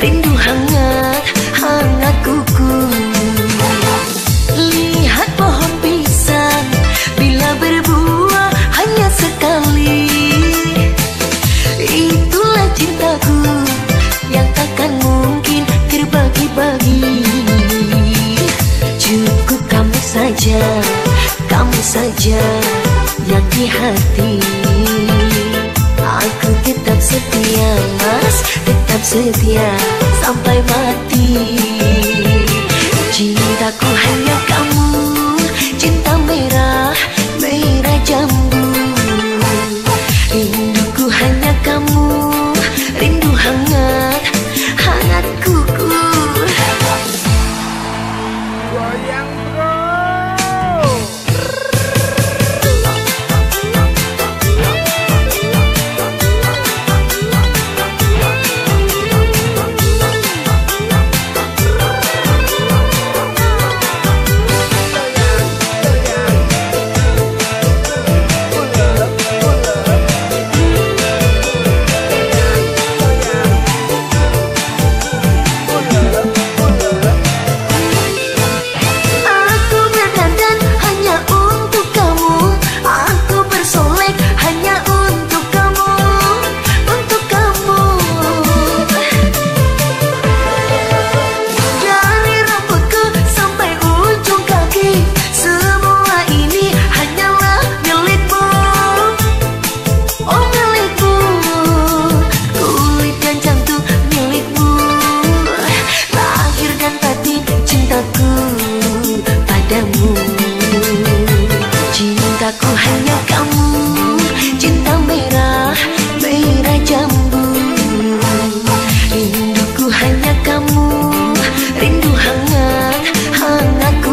Rindu hangat, hangat kuku Lihat pohon pisang Bila berbuah hanya sekali. Itulah cintaku Yang takkan mungkin terbagi-bagi. Cukup kamu saja Kamu saja yang di hati tetap setia mas tetap setia sampai mati cintaku hanya kamu cinta merah merah jambu rinduku hanya kamu rindu hangat hangat kuku goyang bro hanya kamu Rindu hangat, hangatku.